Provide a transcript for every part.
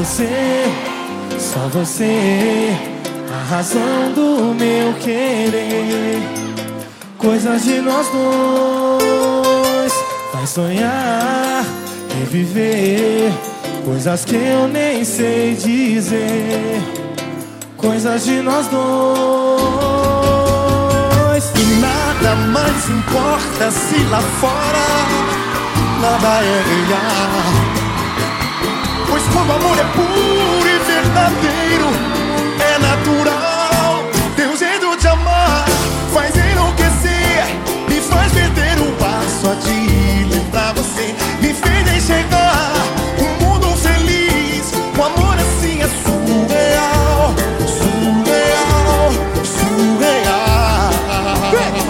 você, só você, a razão do meu querer. Coisas de nós dois, faz sonhar, reviver. Coisas que eu nem sei dizer. Coisas de nós dois. E nada mais importa se lá fora nada é real. Pois amor é puro e verdadeiro, é natural. Teu jeito de amar faz enlouquecer, me faz perder o passo a de lembrar você, me fez enxergar um mundo feliz. O amor assim é surreal, surreal, surreal.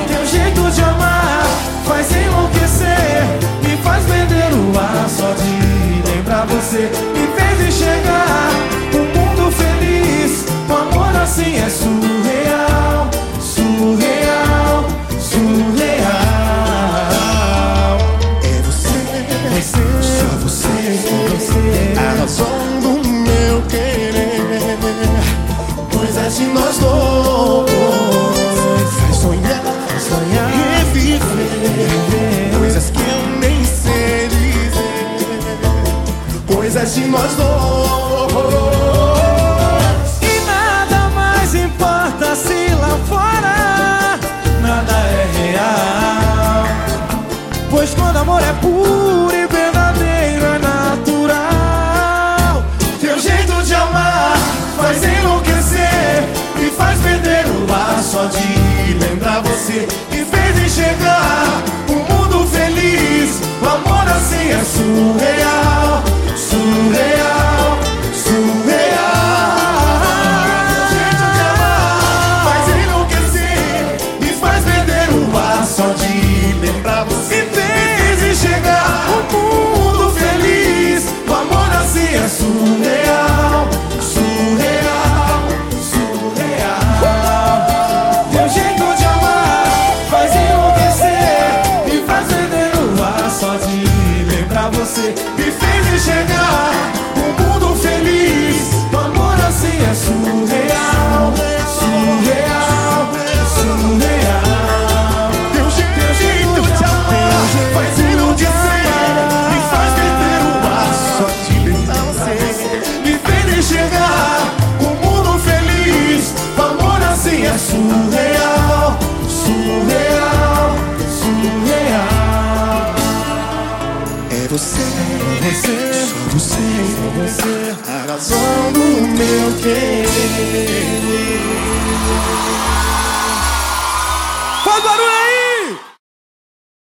Teu jeito de amar faz enlouquecer, me faz perder o ar só de lembrar você. Enxergar um mundo feliz. O amor assim é surreal, surreal, surreal. É você, Você, só você, você, a razão do meu querer. Coisas de nós dois, faz sonhar, sonhar, reviver. Nós dois. E nada mais importa se lá fora surreal, surreal, surreal. Teu jeito de amar faz enlouquecer e faz perder o ar só de lembrar você. Me fez enxergar você, sou você, só você, a razão do meu querer.